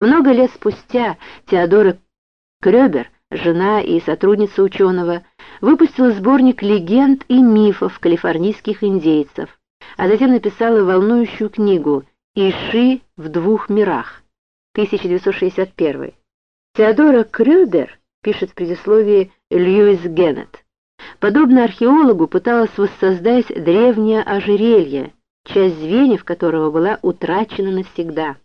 Много лет спустя Теодора Крёбер, жена и сотрудница ученого, выпустила сборник легенд и мифов калифорнийских индейцев, а затем написала волнующую книгу «Иши в двух мирах» 1961. Теодора Крёбер пишет в предисловии Льюис Геннет. Подобно археологу пыталась воссоздать древнее ожерелье, часть звеньев которого была утрачена навсегда.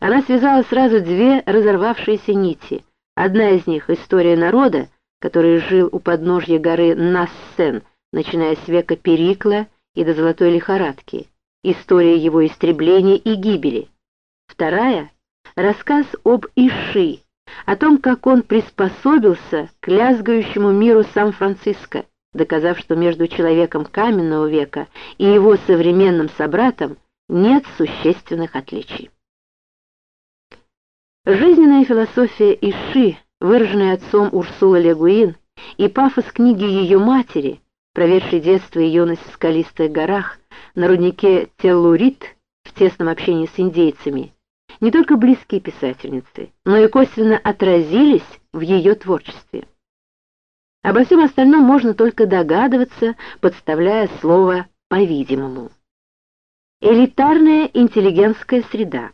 Она связала сразу две разорвавшиеся нити. Одна из них — история народа, который жил у подножья горы Нассен, начиная с века Перикла и до Золотой лихорадки, история его истребления и гибели. Вторая — рассказ об Иши, о том, как он приспособился к лязгающему миру Сан-Франциско, доказав, что между человеком каменного века и его современным собратом нет существенных отличий. Жизненная философия Иши, выраженная отцом Урсула Легуин, и пафос книги ее матери, проведшей детство и юность в скалистых горах, на руднике Теллурит в тесном общении с индейцами, не только близкие писательницы, но и косвенно отразились в ее творчестве. Обо всем остальном можно только догадываться, подставляя слово «по-видимому». Элитарная интеллигентская среда –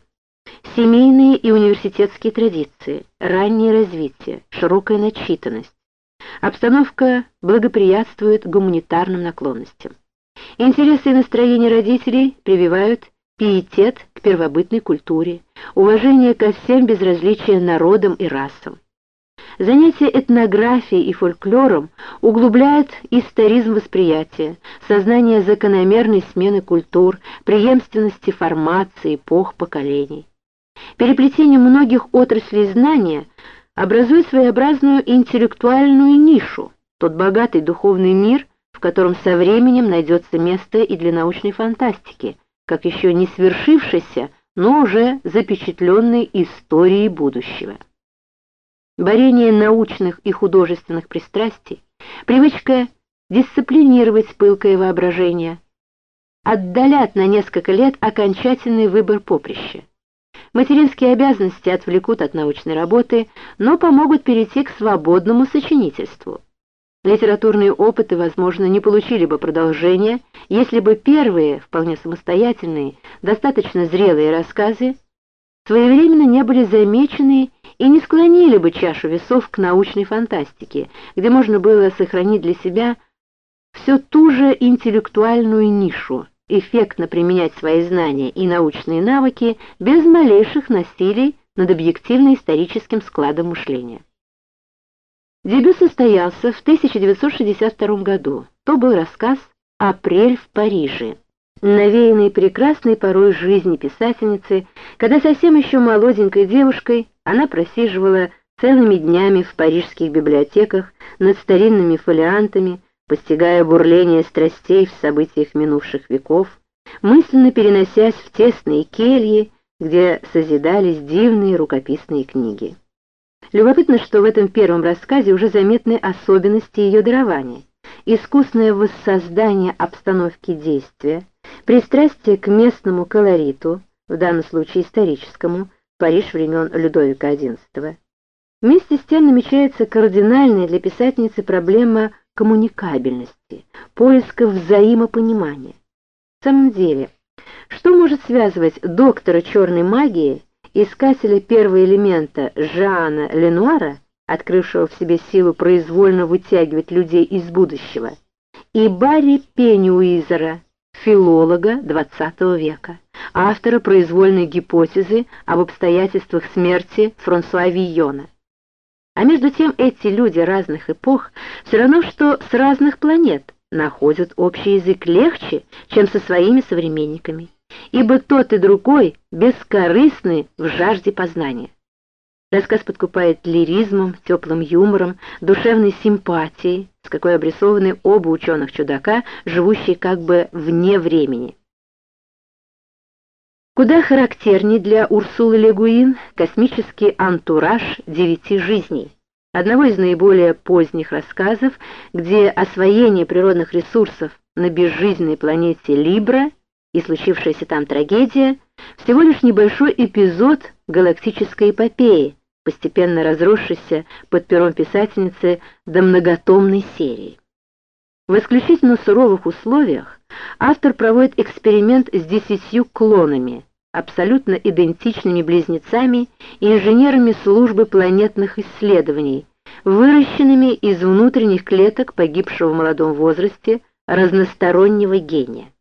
Семейные и университетские традиции, раннее развитие, широкая начитанность. Обстановка благоприятствует гуманитарным наклонностям. Интересы и настроения родителей прививают пиетет к первобытной культуре, уважение ко всем без различия народам и расам. Занятие этнографией и фольклором углубляет историзм восприятия, сознание закономерной смены культур, преемственности формации эпох поколений. Переплетение многих отраслей знания образует своеобразную интеллектуальную нишу, тот богатый духовный мир, в котором со временем найдется место и для научной фантастики, как еще не свершившейся, но уже запечатленной истории будущего. Борение научных и художественных пристрастий, привычка дисциплинировать пылкое воображение, отдалят на несколько лет окончательный выбор поприща. Материнские обязанности отвлекут от научной работы, но помогут перейти к свободному сочинительству. Литературные опыты, возможно, не получили бы продолжения, если бы первые, вполне самостоятельные, достаточно зрелые рассказы своевременно не были замечены и не склонили бы чашу весов к научной фантастике, где можно было сохранить для себя все ту же интеллектуальную нишу, эффектно применять свои знания и научные навыки без малейших насилий над объективно-историческим складом мышления. Дебют состоялся в 1962 году. То был рассказ «Апрель в Париже», навеянный прекрасной порой жизни писательницы, когда совсем еще молоденькой девушкой она просиживала целыми днями в парижских библиотеках над старинными фолиантами, постигая бурление страстей в событиях минувших веков, мысленно переносясь в тесные кельи, где созидались дивные рукописные книги. Любопытно, что в этом первом рассказе уже заметны особенности ее дарования. Искусное воссоздание обстановки действия, пристрастие к местному колориту, в данном случае историческому, Париж времен Людовика XI. Вместе с тем намечается кардинальная для писательницы проблема коммуникабельности, поиска взаимопонимания. В самом деле, что может связывать доктора черной магии, искателя первого элемента Жана Ленуара, открывшего в себе силу произвольно вытягивать людей из будущего, и Барри Пеннюизера, филолога XX века, автора произвольной гипотезы об обстоятельствах смерти Франсуа Вийона. А между тем эти люди разных эпох все равно, что с разных планет находят общий язык легче, чем со своими современниками, ибо тот и другой бескорыстны в жажде познания. Рассказ подкупает лиризмом, теплым юмором, душевной симпатией, с какой обрисованы оба ученых-чудака, живущие как бы вне времени. Куда характерней для Урсулы Легуин космический антураж девяти жизней, одного из наиболее поздних рассказов, где освоение природных ресурсов на безжизненной планете Либра и случившаяся там трагедия всего лишь небольшой эпизод галактической эпопеи, постепенно разросшейся под пером писательницы до многотомной серии. В исключительно суровых условиях автор проводит эксперимент с десятью клонами, абсолютно идентичными близнецами и инженерами службы планетных исследований, выращенными из внутренних клеток погибшего в молодом возрасте разностороннего гения.